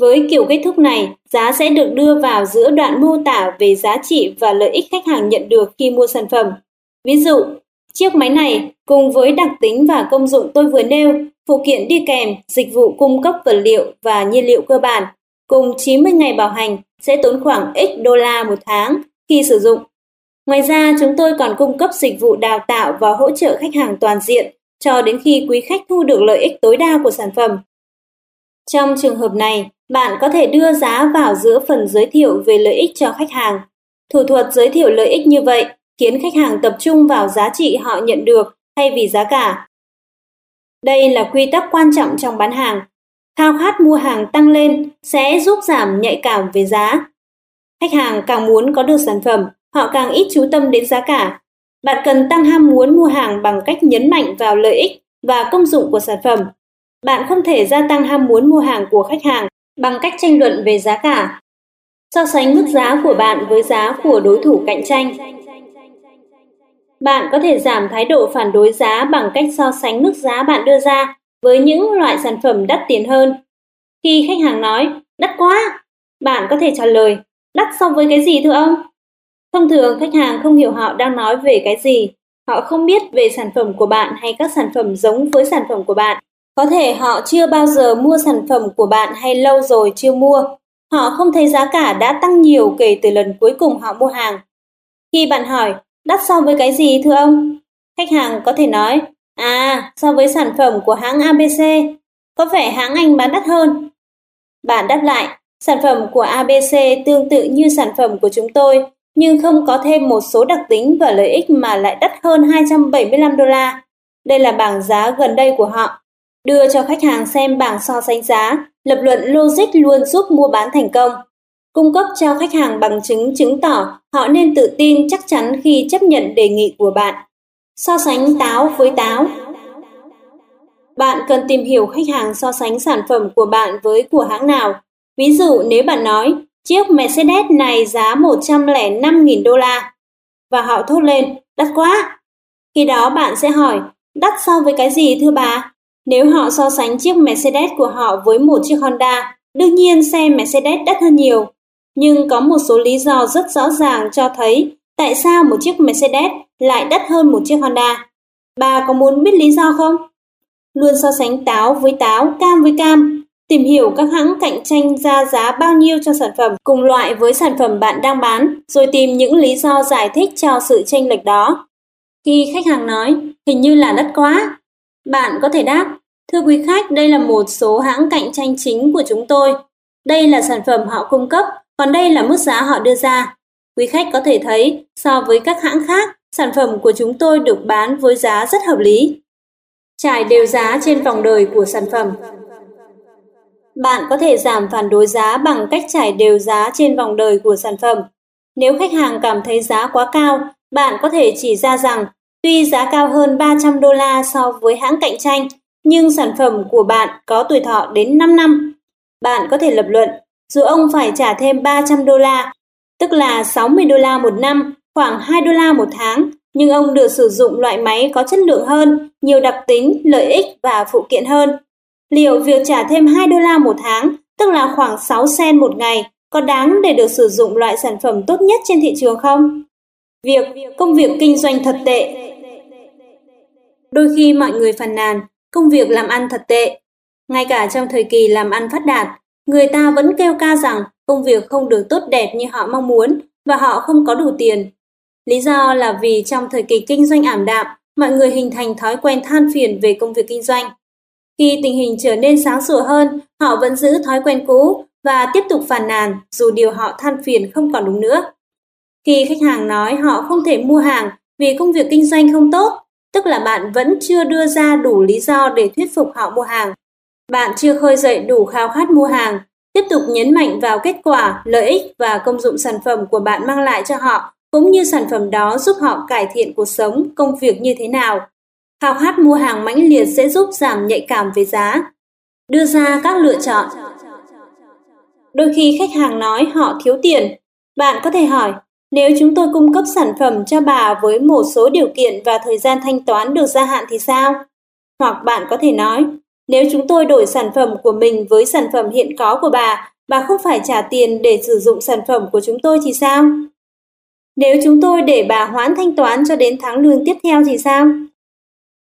Với kiểu kết thúc này, giá sẽ được đưa vào giữa đoạn mô tả về giá trị và lợi ích khách hàng nhận được khi mua sản phẩm. Ví dụ, chiếc máy này cùng với đặc tính và công dụng tôi vừa nêu, phụ kiện đi kèm, dịch vụ cung cấp vật liệu và nhiên liệu cơ bản, cùng 90 ngày bảo hành sẽ tốn khoảng X đô la một tháng khi sử dụng. Ngoài ra, chúng tôi còn cung cấp dịch vụ đào tạo và hỗ trợ khách hàng toàn diện cho đến khi quý khách thu được lợi ích tối đa của sản phẩm. Trong trường hợp này, bạn có thể đưa giá vào giữa phần giới thiệu về lợi ích cho khách hàng. Thủ thuật giới thiệu lợi ích như vậy khiến khách hàng tập trung vào giá trị họ nhận được thay vì giá cả. Đây là quy tắc quan trọng trong bán hàng. Khao khát mua hàng tăng lên sẽ giúp giảm nhạy cảm về giá. Khách hàng càng muốn có được sản phẩm, họ càng ít chú tâm đến giá cả. Bạn cần tăng ham muốn mua hàng bằng cách nhấn mạnh vào lợi ích và công dụng của sản phẩm. Bạn không thể gia tăng ham muốn mua hàng của khách hàng bằng cách tranh luận về giá cả. So sánh mức giá của bạn với giá của đối thủ cạnh tranh. Bạn có thể giảm thái độ phản đối giá bằng cách so sánh mức giá bạn đưa ra với những loại sản phẩm đắt tiền hơn. Khi khách hàng nói, đắt quá, bạn có thể trả lời, đắt so với cái gì thưa ông? Thông thường khách hàng không hiểu họ đang nói về cái gì, họ không biết về sản phẩm của bạn hay các sản phẩm giống với sản phẩm của bạn. Có thể họ chưa bao giờ mua sản phẩm của bạn hay lâu rồi chưa mua. Họ không thấy giá cả đã tăng nhiều kể từ lần cuối cùng họ mua hàng. Khi bạn hỏi, đắt so với cái gì thưa ông? Khách hàng có thể nói, à, so với sản phẩm của hãng ABC, có vẻ hãng Anh bán đắt hơn. Bạn đáp lại, sản phẩm của ABC tương tự như sản phẩm của chúng tôi, nhưng không có thêm một số đặc tính và lợi ích mà lại đắt hơn 275 đô la. Đây là bảng giá gần đây của họ. Đưa cho khách hàng xem bảng so sánh giá, lập luận logic luôn giúp mua bán thành công. Cung cấp cho khách hàng bằng chứng chứng tỏ họ nên tự tin chắc chắn khi chấp nhận đề nghị của bạn. So sánh táo với táo Bạn cần tìm hiểu khách hàng so sánh sản phẩm của bạn với của hãng nào. Ví dụ nếu bạn nói chiếc Mercedes này giá 105.000 đô la và họ thốt lên đắt quá. Khi đó bạn sẽ hỏi đắt so với cái gì thưa bà? Nếu họ so sánh chiếc Mercedes của họ với một chiếc Honda, đương nhiên xe Mercedes đắt hơn nhiều. Nhưng có một số lý do rất rõ ràng cho thấy tại sao một chiếc Mercedes lại đắt hơn một chiếc Honda. Bà có muốn biết lý do không? Luôn so sánh táo với táo, cam với cam. Tìm hiểu các hãng cạnh tranh ra giá bao nhiêu cho sản phẩm cùng loại với sản phẩm bạn đang bán, rồi tìm những lý do giải thích cho sự chênh lệch đó. Khi khách hàng nói, hình như là đắt quá, bạn có thể đáp, thưa quý khách, đây là một số hãng cạnh tranh chính của chúng tôi. Đây là sản phẩm họ cung cấp, còn đây là mức giá họ đưa ra. Quý khách có thể thấy, so với các hãng khác, sản phẩm của chúng tôi được bán với giá rất hợp lý. Trải đều giá trên vòng đời của sản phẩm. Bạn có thể giảm phản đối giá bằng cách trải đều giá trên vòng đời của sản phẩm. Nếu khách hàng cảm thấy giá quá cao, bạn có thể chỉ ra rằng Tuy giá cao hơn 300 đô la so với hãng cạnh tranh, nhưng sản phẩm của bạn có tuổi thọ đến 5 năm. Bạn có thể lập luận, dù ông phải trả thêm 300 đô la, tức là 60 đô la một năm, khoảng 2 đô la một tháng, nhưng ông được sử dụng loại máy có chất lượng hơn, nhiều đặc tính, lợi ích và phụ kiện hơn. Liệu việc trả thêm 2 đô la một tháng, tức là khoảng 6 sen một ngày, có đáng để được sử dụng loại sản phẩm tốt nhất trên thị trường không? Việc công việc kinh doanh thật tệ Đôi khi mọi người phàn nàn, công việc làm ăn thật tệ. Ngay cả trong thời kỳ làm ăn phát đạt, người ta vẫn kêu ca rằng công việc không được tốt đẹp như họ mong muốn và họ không có đủ tiền. Lý do là vì trong thời kỳ kinh doanh ảm đạm, mọi người hình thành thói quen than phiền về công việc kinh doanh. Khi tình hình trở nên sáng sủa hơn, họ vẫn giữ thói quen cũ và tiếp tục phàn nàn dù điều họ than phiền không còn đúng nữa. Khi khách hàng nói họ không thể mua hàng vì công việc kinh doanh không tốt, tức là bạn vẫn chưa đưa ra đủ lý do để thuyết phục họ mua hàng. Bạn chưa khơi dậy đủ khao khát mua hàng, tiếp tục nhấn mạnh vào kết quả, lợi ích và công dụng sản phẩm của bạn mang lại cho họ, cũng như sản phẩm đó giúp họ cải thiện cuộc sống, công việc như thế nào. Khao khát mua hàng mãnh liệt sẽ giúp giảm nhạy cảm về giá. Đưa ra các lựa chọn. Đôi khi khách hàng nói họ thiếu tiền. Bạn có thể hỏi, nếu chúng tôi cung cấp sản phẩm cho bà với một số điều kiện và thời gian thanh toán được gia hạn thì sao? Hoặc bạn có thể nói, nếu chúng tôi đổi sản phẩm của mình với sản phẩm hiện có của bà, bà không phải trả tiền để sử dụng sản phẩm của chúng tôi thì sao? Nếu chúng tôi để bà hoãn thanh toán cho đến tháng lương tiếp theo thì sao?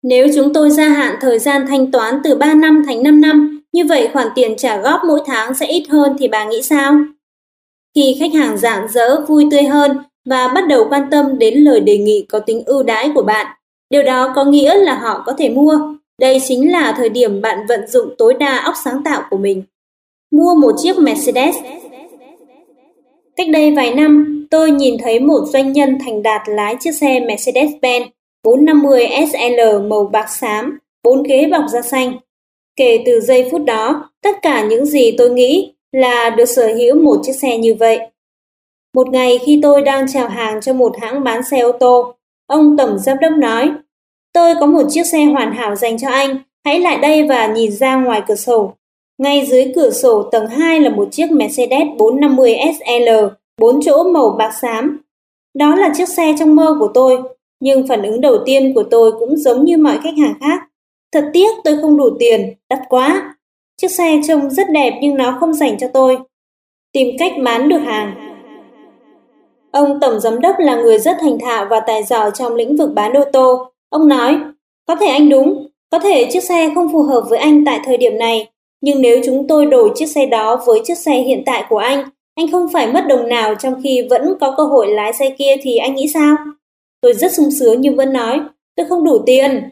Nếu chúng tôi gia hạn thời gian thanh toán từ 3 năm thành 5 năm, như vậy khoản tiền trả góp mỗi tháng sẽ ít hơn thì bà nghĩ sao? Khi khách hàng rạng rỡ, vui tươi hơn và bắt đầu quan tâm đến lời đề nghị có tính ưu đãi của bạn, điều đó có nghĩa là họ có thể mua. Đây chính là thời điểm bạn vận dụng tối đa óc sáng tạo của mình. Mua một chiếc Mercedes Cách đây vài năm, tôi nhìn thấy một doanh nhân thành đạt lái chiếc xe Mercedes-Benz 450 SL màu bạc xám, bốn ghế bọc da xanh. Kể từ giây phút đó, tất cả những gì tôi nghĩ là được sở hữu một chiếc xe như vậy. Một ngày khi tôi đang chào hàng cho một hãng bán xe ô tô, ông tổng giám đốc nói, tôi có một chiếc xe hoàn hảo dành cho anh, hãy lại đây và nhìn ra ngoài cửa sổ. Ngay dưới cửa sổ tầng 2 là một chiếc Mercedes 450 SL, 4 chỗ màu bạc xám. Đó là chiếc xe trong mơ của tôi, nhưng phản ứng đầu tiên của tôi cũng giống như mọi khách hàng khác. Thật tiếc tôi không đủ tiền, đắt quá. Chiếc xe trông rất đẹp nhưng nó không dành cho tôi. Tìm cách bán được hàng. Ông Tổng Giám đốc là người rất thành thạo và tài giỏi trong lĩnh vực bán ô tô. Ông nói, có thể anh đúng, có thể chiếc xe không phù hợp với anh tại thời điểm này, nhưng nếu chúng tôi đổi chiếc xe đó với chiếc xe hiện tại của anh, anh không phải mất đồng nào trong khi vẫn có cơ hội lái xe kia thì anh nghĩ sao? Tôi rất sung sướng nhưng vẫn nói, tôi không đủ tiền.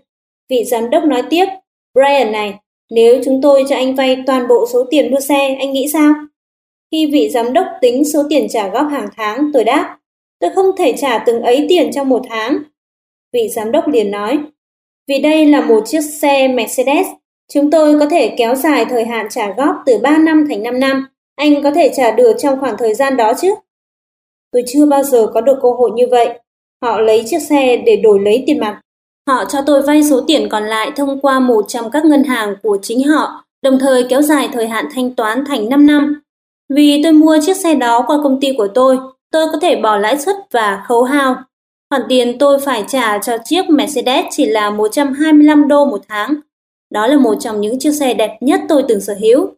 Vị giám đốc nói tiếp, Brian này, nếu chúng tôi cho anh vay toàn bộ số tiền mua xe, anh nghĩ sao? Khi vị giám đốc tính số tiền trả góp hàng tháng, tôi đáp, tôi không thể trả từng ấy tiền trong một tháng. Vị giám đốc liền nói, vì đây là một chiếc xe Mercedes, chúng tôi có thể kéo dài thời hạn trả góp từ 3 năm thành 5 năm. Anh có thể trả được trong khoảng thời gian đó chứ? Tôi chưa bao giờ có được cơ hội như vậy. Họ lấy chiếc xe để đổi lấy tiền mặt. Họ cho tôi vay số tiền còn lại thông qua một trong các ngân hàng của chính họ, đồng thời kéo dài thời hạn thanh toán thành 5 năm. Vì tôi mua chiếc xe đó qua công ty của tôi, tôi có thể bỏ lãi suất và khấu hao. Khoản tiền tôi phải trả cho chiếc Mercedes chỉ là 125 đô một tháng. Đó là một trong những chiếc xe đẹp nhất tôi từng sở hữu.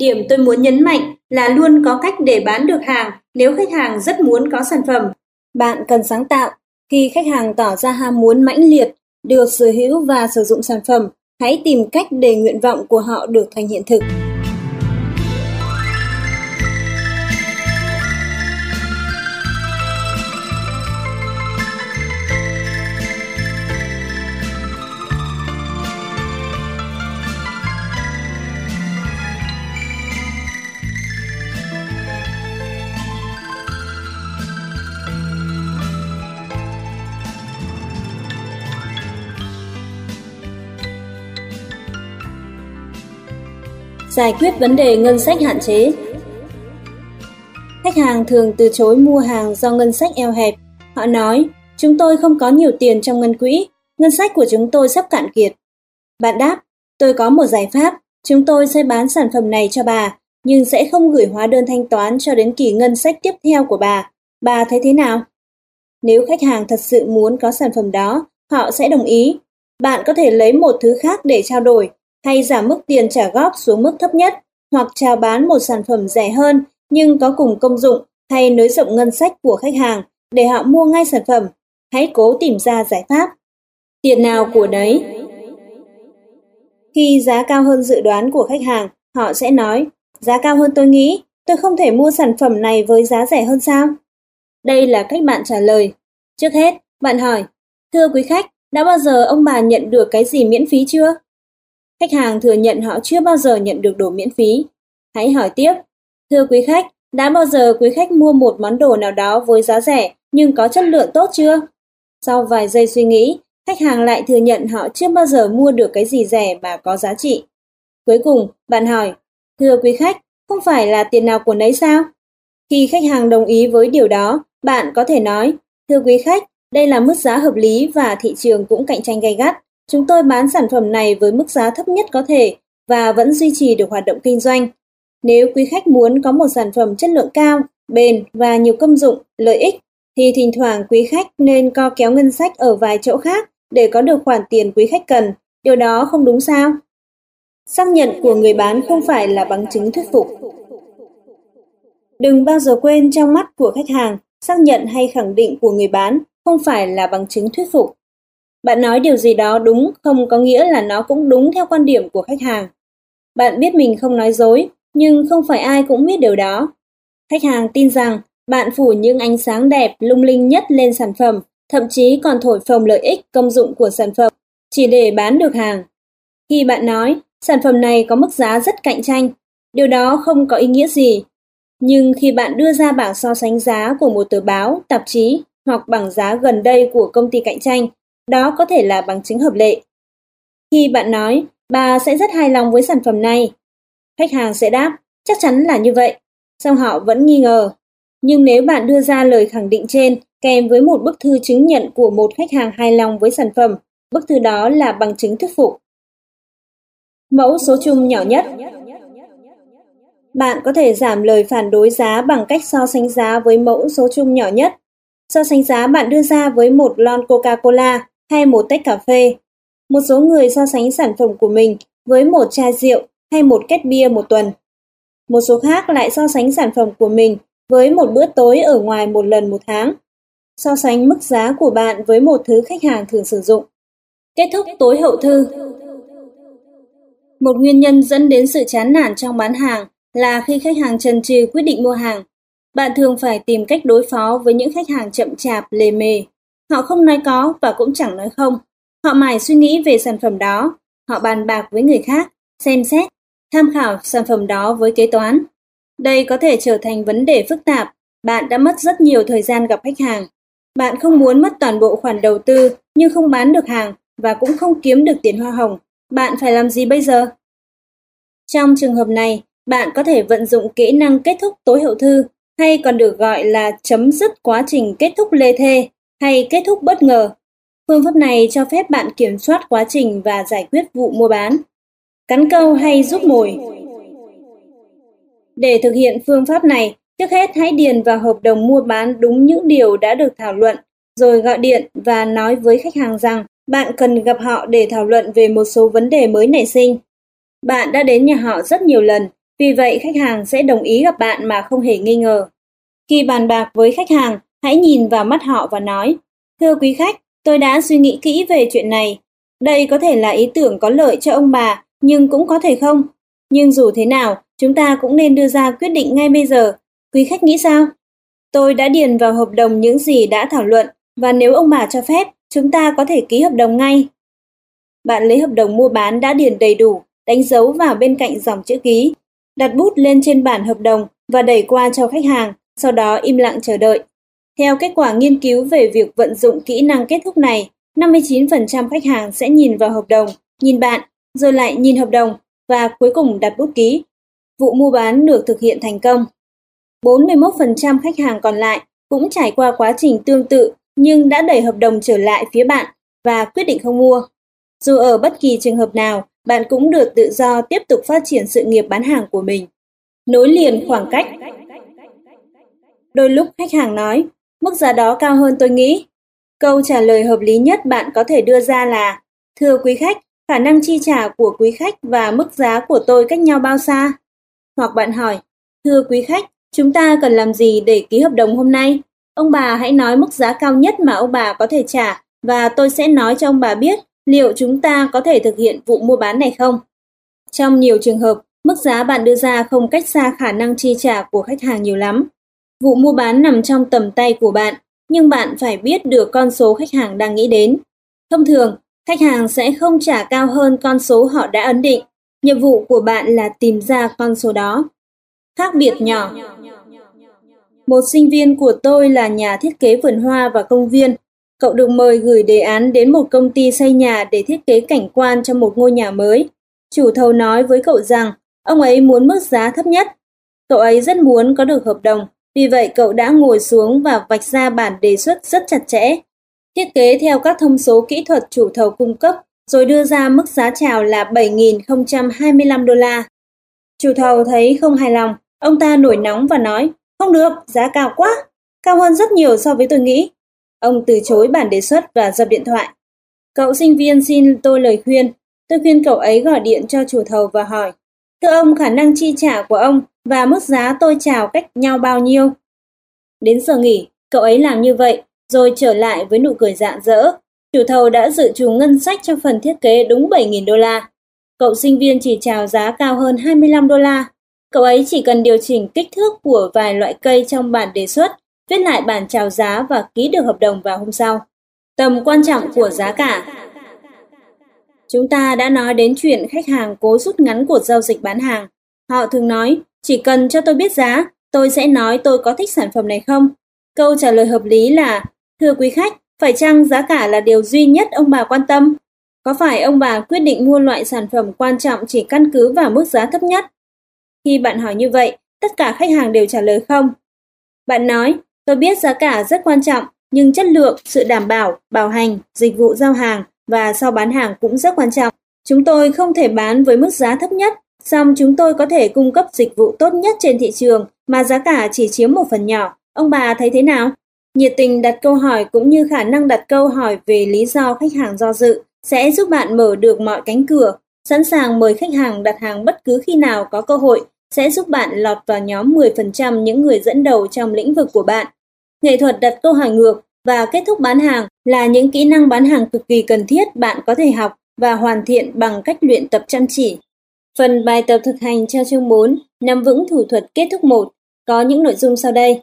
Điểm tôi muốn nhấn mạnh là luôn có cách để bán được hàng nếu khách hàng rất muốn có sản phẩm. Bạn cần sáng tạo. Khi khách hàng tỏ ra ham muốn mãnh liệt, được sở hữu và sử dụng sản phẩm, hãy tìm cách để nguyện vọng của họ được thành hiện thực. Giải quyết vấn đề ngân sách hạn chế. Khách hàng thường từ chối mua hàng do ngân sách eo hẹp. Họ nói, chúng tôi không có nhiều tiền trong ngân quỹ, ngân sách của chúng tôi sắp cạn kiệt. Bạn đáp, tôi có một giải pháp, chúng tôi sẽ bán sản phẩm này cho bà, nhưng sẽ không gửi hóa đơn thanh toán cho đến kỳ ngân sách tiếp theo của bà. Bà thấy thế nào? Nếu khách hàng thật sự muốn có sản phẩm đó, họ sẽ đồng ý. Bạn có thể lấy một thứ khác để trao đổi, hay giảm mức tiền trả góp xuống mức thấp nhất, hoặc chào bán một sản phẩm rẻ hơn nhưng có cùng công dụng hay nới rộng ngân sách của khách hàng để họ mua ngay sản phẩm. Hãy cố tìm ra giải pháp. Tiền nào của đấy. Khi giá cao hơn dự đoán của khách hàng, họ sẽ nói, giá cao hơn tôi nghĩ, tôi không thể mua sản phẩm này với giá rẻ hơn sao? Đây là cách bạn trả lời. Trước hết, bạn hỏi, thưa quý khách, đã bao giờ ông bà nhận được cái gì miễn phí chưa? Khách hàng thừa nhận họ chưa bao giờ nhận được đồ miễn phí. Hãy hỏi tiếp, thưa quý khách, đã bao giờ quý khách mua một món đồ nào đó với giá rẻ nhưng có chất lượng tốt chưa? Sau vài giây suy nghĩ, khách hàng lại thừa nhận họ chưa bao giờ mua được cái gì rẻ mà có giá trị. Cuối cùng, bạn hỏi, thưa quý khách, không phải là tiền nào của nấy sao? Khi khách hàng đồng ý với điều đó, bạn có thể nói, thưa quý khách, đây là mức giá hợp lý và thị trường cũng cạnh tranh gay gắt. Chúng tôi bán sản phẩm này với mức giá thấp nhất có thể và vẫn duy trì được hoạt động kinh doanh. Nếu quý khách muốn có một sản phẩm chất lượng cao, bền và nhiều công dụng, lợi ích, thì thỉnh thoảng quý khách nên co kéo ngân sách ở vài chỗ khác để có được khoản tiền quý khách cần. Điều đó không đúng sao? Xác nhận của người bán không phải là bằng chứng thuyết phục. Đừng bao giờ quên trong mắt của khách hàng, xác nhận hay khẳng định của người bán không phải là bằng chứng thuyết phục. Bạn nói điều gì đó đúng không có nghĩa là nó cũng đúng theo quan điểm của khách hàng. Bạn biết mình không nói dối, nhưng không phải ai cũng biết điều đó. Khách hàng tin rằng bạn phủ những ánh sáng đẹp lung linh nhất lên sản phẩm, thậm chí còn thổi phồng lợi ích công dụng của sản phẩm chỉ để bán được hàng. Khi bạn nói sản phẩm này có mức giá rất cạnh tranh, điều đó không có ý nghĩa gì. Nhưng khi bạn đưa ra bảng so sánh giá của một tờ báo, tạp chí hoặc bảng giá gần đây của công ty cạnh tranh, đó có thể là bằng chứng hợp lệ. Khi bạn nói, bà sẽ rất hài lòng với sản phẩm này, khách hàng sẽ đáp, chắc chắn là như vậy, song họ vẫn nghi ngờ. Nhưng nếu bạn đưa ra lời khẳng định trên kèm với một bức thư chứng nhận của một khách hàng hài lòng với sản phẩm, bức thư đó là bằng chứng thuyết phục. Mẫu số chung nhỏ nhất Bạn có thể giảm lời phản đối giá bằng cách so sánh giá với mẫu số chung nhỏ nhất. So sánh giá bạn đưa ra với một lon Coca-Cola hay một tách cà phê. Một số người so sánh sản phẩm của mình với một chai rượu hay một két bia một tuần. Một số khác lại so sánh sản phẩm của mình với một bữa tối ở ngoài một lần một tháng. So sánh mức giá của bạn với một thứ khách hàng thường sử dụng. Kết thúc tối hậu thư Một nguyên nhân dẫn đến sự chán nản trong bán hàng là khi khách hàng chần chừ quyết định mua hàng. Bạn thường phải tìm cách đối phó với những khách hàng chậm chạp, lề mề. Họ không nói có và cũng chẳng nói không. Họ mải suy nghĩ về sản phẩm đó. Họ bàn bạc với người khác, xem xét, tham khảo sản phẩm đó với kế toán. Đây có thể trở thành vấn đề phức tạp. Bạn đã mất rất nhiều thời gian gặp khách hàng. Bạn không muốn mất toàn bộ khoản đầu tư nhưng không bán được hàng và cũng không kiếm được tiền hoa hồng. Bạn phải làm gì bây giờ? Trong trường hợp này, bạn có thể vận dụng kỹ năng kết thúc tối hậu thư hay còn được gọi là chấm dứt quá trình kết thúc lê thê hay kết thúc bất ngờ. Phương pháp này cho phép bạn kiểm soát quá trình và giải quyết vụ mua bán. Cắn câu hay giúp mồi Để thực hiện phương pháp này, trước hết hãy điền vào hợp đồng mua bán đúng những điều đã được thảo luận, rồi gọi điện và nói với khách hàng rằng bạn cần gặp họ để thảo luận về một số vấn đề mới nảy sinh. Bạn đã đến nhà họ rất nhiều lần, vì vậy khách hàng sẽ đồng ý gặp bạn mà không hề nghi ngờ. Khi bàn bạc với khách hàng, hãy nhìn vào mắt họ và nói, Thưa quý khách, tôi đã suy nghĩ kỹ về chuyện này. Đây có thể là ý tưởng có lợi cho ông bà, nhưng cũng có thể không. Nhưng dù thế nào, chúng ta cũng nên đưa ra quyết định ngay bây giờ. Quý khách nghĩ sao? Tôi đã điền vào hợp đồng những gì đã thảo luận, và nếu ông bà cho phép, chúng ta có thể ký hợp đồng ngay. Bạn lấy hợp đồng mua bán đã điền đầy đủ, đánh dấu vào bên cạnh dòng chữ ký, đặt bút lên trên bản hợp đồng và đẩy qua cho khách hàng, sau đó im lặng chờ đợi. Theo kết quả nghiên cứu về việc vận dụng kỹ năng kết thúc này, 59% khách hàng sẽ nhìn vào hợp đồng, nhìn bạn, rồi lại nhìn hợp đồng và cuối cùng đặt bút ký. Vụ mua bán được thực hiện thành công. 41% khách hàng còn lại cũng trải qua quá trình tương tự nhưng đã đẩy hợp đồng trở lại phía bạn và quyết định không mua. Dù ở bất kỳ trường hợp nào, bạn cũng được tự do tiếp tục phát triển sự nghiệp bán hàng của mình. Nối liền khoảng cách Đôi lúc khách hàng nói, mức giá đó cao hơn tôi nghĩ. Câu trả lời hợp lý nhất bạn có thể đưa ra là, thưa quý khách, khả năng chi trả của quý khách và mức giá của tôi cách nhau bao xa? Hoặc bạn hỏi, thưa quý khách, chúng ta cần làm gì để ký hợp đồng hôm nay? Ông bà hãy nói mức giá cao nhất mà ông bà có thể trả và tôi sẽ nói cho ông bà biết liệu chúng ta có thể thực hiện vụ mua bán này không. Trong nhiều trường hợp, mức giá bạn đưa ra không cách xa khả năng chi trả của khách hàng nhiều lắm. Vụ mua bán nằm trong tầm tay của bạn, nhưng bạn phải biết được con số khách hàng đang nghĩ đến. Thông thường, khách hàng sẽ không trả cao hơn con số họ đã ấn định. Nhiệm vụ của bạn là tìm ra con số đó. Khác biệt nhỏ Một sinh viên của tôi là nhà thiết kế vườn hoa và công viên. Cậu được mời gửi đề án đến một công ty xây nhà để thiết kế cảnh quan cho một ngôi nhà mới. chủ thầu nói với cậu rằng ông ấy muốn mức giá thấp nhất. Cậu ấy rất muốn có được hợp đồng, vì vậy cậu đã ngồi xuống và vạch ra bản đề xuất rất chặt chẽ. Thiết kế theo các thông số kỹ thuật chủ thầu cung cấp, rồi đưa ra mức giá chào là 7.025 đô la. Chủ thầu thấy không hài lòng, ông ta nổi nóng và nói, không được, giá cao quá, cao hơn rất nhiều so với tôi nghĩ. Ông từ chối bản đề xuất và dập điện thoại. Cậu sinh viên xin tôi lời khuyên. Tôi khuyên cậu ấy gọi điện cho chủ thầu và hỏi, thưa ông khả năng chi trả của ông và mức giá tôi chào cách nhau bao nhiêu? Đến giờ nghỉ, cậu ấy làm như vậy, rồi trở lại với nụ cười rạng rỡ. Chủ thầu đã dự trù ngân sách cho phần thiết kế đúng 7.000 đô la. Cậu sinh viên chỉ chào giá cao hơn 25 đô la. Cậu ấy chỉ cần điều chỉnh kích thước của vài loại cây trong bản đề xuất, viết lại bản chào giá và ký được hợp đồng vào hôm sau. Tầm quan trọng của giá cả Chúng ta đã nói đến chuyện khách hàng cố rút ngắn cuộc giao dịch bán hàng. Họ thường nói, chỉ cần cho tôi biết giá, tôi sẽ nói tôi có thích sản phẩm này không. Câu trả lời hợp lý là, thưa quý khách, phải chăng giá cả là điều duy nhất ông bà quan tâm? Có phải ông bà quyết định mua loại sản phẩm quan trọng chỉ căn cứ vào mức giá thấp nhất? Khi bạn hỏi như vậy, tất cả khách hàng đều trả lời không. Bạn nói, tôi biết giá cả rất quan trọng, nhưng chất lượng, sự đảm bảo, bảo hành, dịch vụ giao hàng và sau bán hàng cũng rất quan trọng. Chúng tôi không thể bán với mức giá thấp nhất, song chúng tôi có thể cung cấp dịch vụ tốt nhất trên thị trường mà giá cả chỉ chiếm một phần nhỏ. Ông bà thấy thế nào? Nhiệt tình đặt câu hỏi cũng như khả năng đặt câu hỏi về lý do khách hàng do dự sẽ giúp bạn mở được mọi cánh cửa, sẵn sàng mời khách hàng đặt hàng bất cứ khi nào có cơ hội, sẽ giúp bạn lọt vào nhóm 10% những người dẫn đầu trong lĩnh vực của bạn. Nghệ thuật đặt câu hỏi ngược và kết thúc bán hàng là những kỹ năng bán hàng cực kỳ cần thiết bạn có thể học và hoàn thiện bằng cách luyện tập chăm chỉ. Phần bài tập thực hành cho chương 4, nắm vững thủ thuật kết thúc 1, có những nội dung sau đây.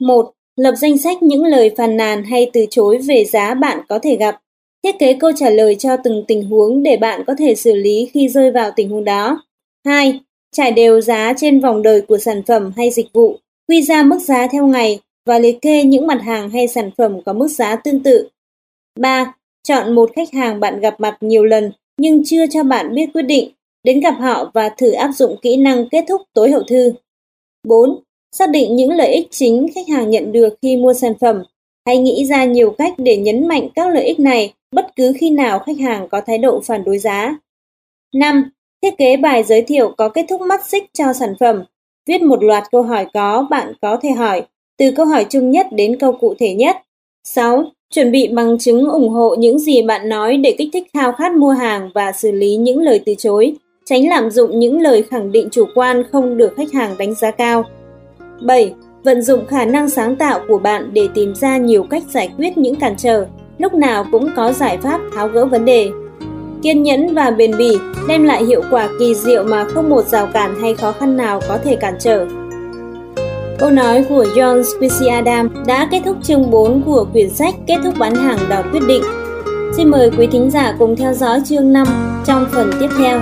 1. Lập danh sách những lời phàn nàn hay từ chối về giá bạn có thể gặp. Thiết kế câu trả lời cho từng tình huống để bạn có thể xử lý khi rơi vào tình huống đó. 2. Trải đều giá trên vòng đời của sản phẩm hay dịch vụ, quy ra mức giá theo ngày và liệt kê những mặt hàng hay sản phẩm có mức giá tương tự. 3. Chọn một khách hàng bạn gặp mặt nhiều lần nhưng chưa cho bạn biết quyết định, đến gặp họ và thử áp dụng kỹ năng kết thúc tối hậu thư. 4. Xác định những lợi ích chính khách hàng nhận được khi mua sản phẩm. Hãy nghĩ ra nhiều cách để nhấn mạnh các lợi ích này bất cứ khi nào khách hàng có thái độ phản đối giá. 5. Thiết kế bài giới thiệu có kết thúc mắt xích cho sản phẩm. Viết một loạt câu hỏi có bạn có thể hỏi, từ câu hỏi chung nhất đến câu cụ thể nhất. 6. Chuẩn bị bằng chứng ủng hộ những gì bạn nói để kích thích khao khát mua hàng và xử lý những lời từ chối. Tránh lạm dụng những lời khẳng định chủ quan không được khách hàng đánh giá cao. 7. Vận dụng khả năng sáng tạo của bạn để tìm ra nhiều cách giải quyết những cản trở, lúc nào cũng có giải pháp tháo gỡ vấn đề. Kiên nhẫn và bền bỉ đem lại hiệu quả kỳ diệu mà không một rào cản hay khó khăn nào có thể cản trở. Câu nói của John Spicy Adam đã kết thúc chương 4 của quyển sách Kết thúc bán hàng đòi quyết định. Xin mời quý thính giả cùng theo dõi chương 5 trong phần tiếp theo.